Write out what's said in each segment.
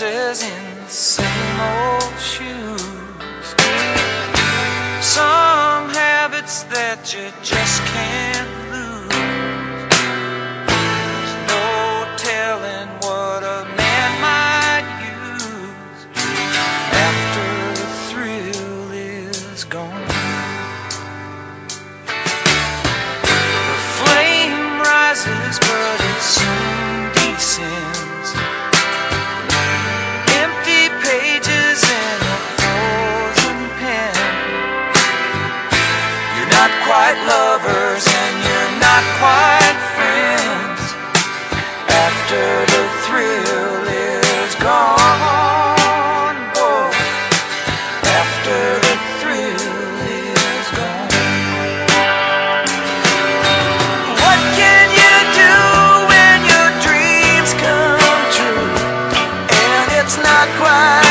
dances in the same old shoes. Some habits that you just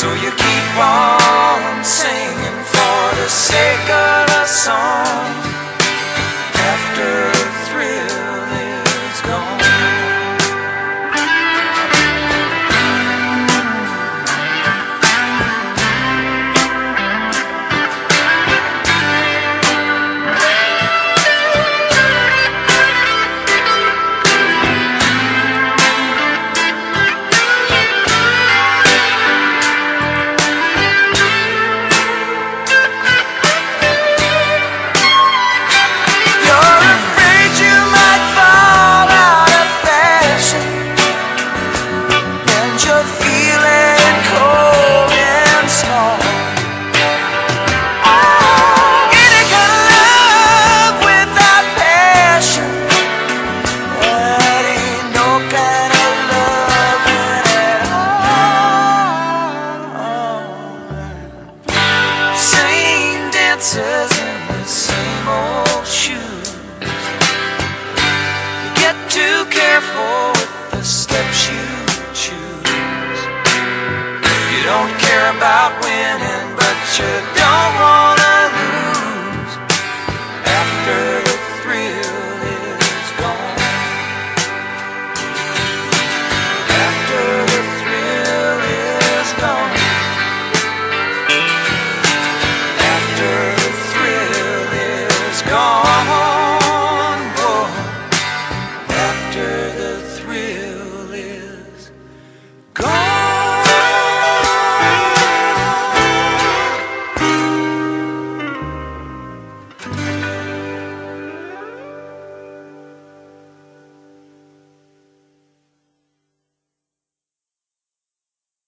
So you keep on singing for the sake of the song. After careful the steps you choose. You don't care about winning, but you don't want.